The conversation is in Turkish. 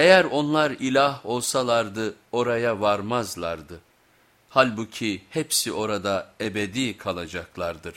Eğer onlar ilah olsalardı oraya varmazlardı. Halbuki hepsi orada ebedi kalacaklardır.